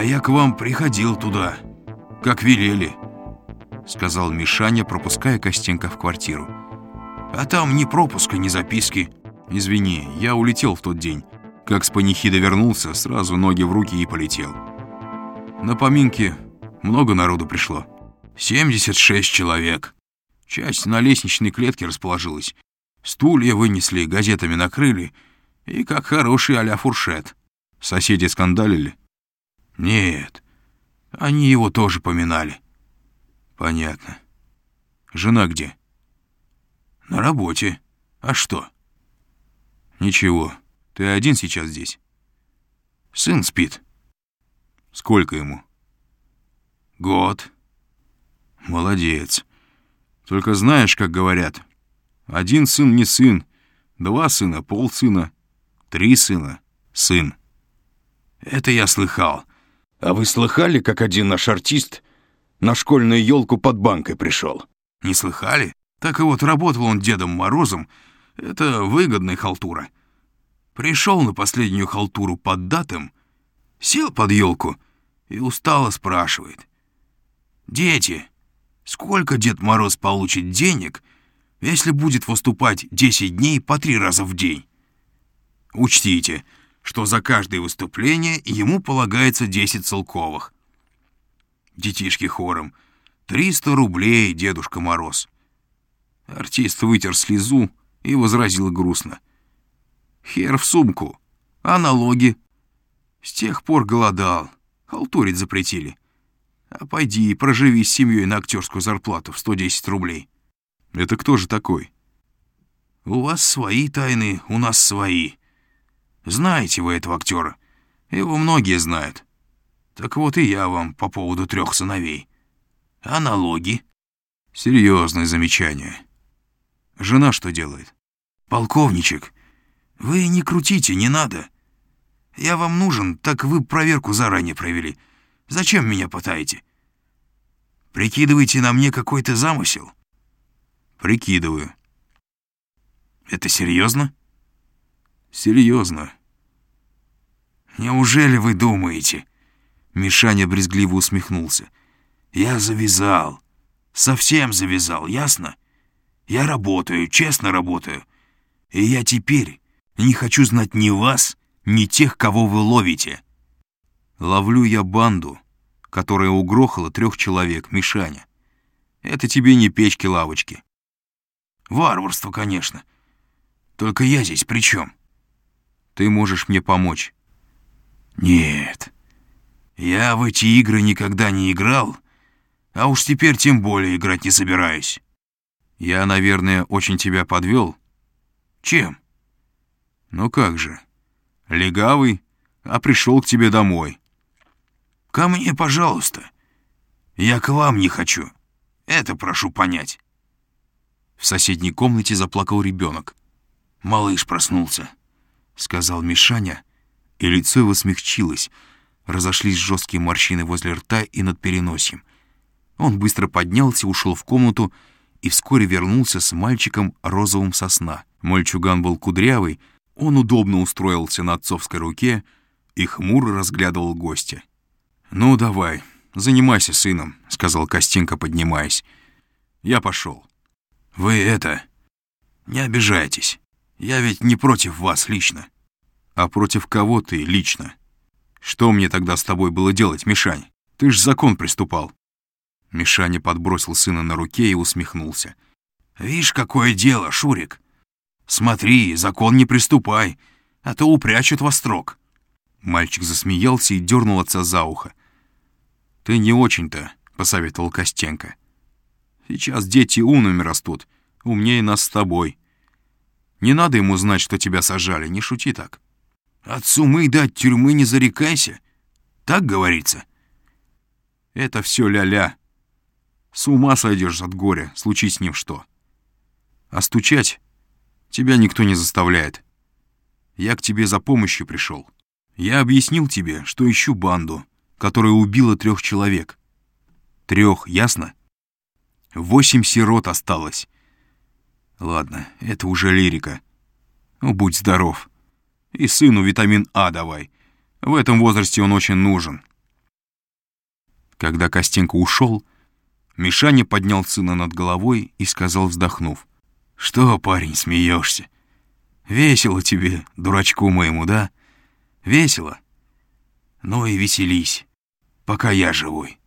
«А я к вам приходил туда, как велели», — сказал Мишаня, пропуская Костенко в квартиру. «А там ни пропуска, ни записки». «Извини, я улетел в тот день. Как с панихида вернулся, сразу ноги в руки и полетел. На поминки много народу пришло. 76 человек. Часть на лестничной клетке расположилась. Стулья вынесли, газетами накрыли. И как хороший а фуршет. Соседи скандалили? Нет. Они его тоже поминали. Понятно. Жена где? На работе. А что? Ничего. Ты один сейчас здесь? Сын спит. Сколько ему? Год. Молодец. Только знаешь, как говорят, один сын не сын, два сына — полсына, три сына — сын. Это я слыхал. А вы слыхали, как один наш артист на школьную елку под банкой пришел? Не слыхали? Так и вот работал он Дедом Морозом. Это выгодная халтура. Пришел на последнюю халтуру под датом, сел под елку и устало спрашивает. «Дети, сколько Дед Мороз получит денег, если будет выступать 10 дней по три раза в день. Учтите, что за каждое выступление ему полагается 10 целковых. Детишки хором. 300 рублей, Дедушка Мороз. Артист вытер слезу и возразил грустно. Хер в сумку, а налоги? С тех пор голодал, халтурить запретили. А пойди и проживи с семьей на актерскую зарплату в 110 рублей. Это кто же такой? У вас свои тайны, у нас свои. Знаете вы этого актера? Его многие знают. Так вот и я вам по поводу трех сыновей. А налоги? Серьезное замечание. Жена что делает? Полковничек, вы не крутите, не надо. Я вам нужен, так вы проверку заранее провели. Зачем меня пытаете? Прикидываете на мне какой-то замысел? Прикидываю. Это серьезно? Серьезно. Неужели вы думаете? Мишаня брезгливо усмехнулся. Я завязал. Совсем завязал, ясно? Я работаю, честно работаю. И я теперь не хочу знать ни вас, ни тех, кого вы ловите. Ловлю я банду, которая угрохала трех человек, Мишаня. Это тебе не печки-лавочки. Варварство, конечно. Только я здесь при чем? Ты можешь мне помочь. Нет. Я в эти игры никогда не играл, а уж теперь тем более играть не собираюсь. Я, наверное, очень тебя подвел. Чем? Ну как же. Легавый, а пришел к тебе домой. Ко мне, пожалуйста. Я к вам не хочу. Это прошу понять. В соседней комнате заплакал ребенок. «Малыш проснулся», — сказал Мишаня, и лицо его смягчилось. Разошлись жесткие морщины возле рта и над переносием. Он быстро поднялся, ушел в комнату и вскоре вернулся с мальчиком розовым сосна. Мальчуган был кудрявый, он удобно устроился на отцовской руке и хмуро разглядывал гостя. «Ну, давай, занимайся сыном», — сказал Костенко, поднимаясь. «Я пошел». «Вы это... Не обижайтесь. Я ведь не против вас лично». «А против кого ты лично? Что мне тогда с тобой было делать, Мишань? Ты ж закон приступал». Мишаня подбросил сына на руке и усмехнулся. «Вишь, какое дело, Шурик. Смотри, закон не приступай, а то упрячут во строк». Мальчик засмеялся и дернул отца за ухо. «Ты не очень-то», — посоветовал Костенко. Сейчас дети умными растут, умнее нас с тобой. Не надо ему знать, что тебя сажали, не шути так. От сумы да от тюрьмы не зарекайся. Так говорится. Это все ля-ля. С ума сойдешь от горя, случись с ним что. А стучать тебя никто не заставляет. Я к тебе за помощью пришел. Я объяснил тебе, что ищу банду, которая убила трех человек. Трех, ясно? Восемь сирот осталось. Ладно, это уже лирика. Ну, будь здоров. И сыну витамин А давай. В этом возрасте он очень нужен. Когда Костенко ушел, Мишаня поднял сына над головой и сказал, вздохнув, «Что, парень, смеешься? Весело тебе, дурачку моему, да? Весело? Ну и веселись, пока я живой».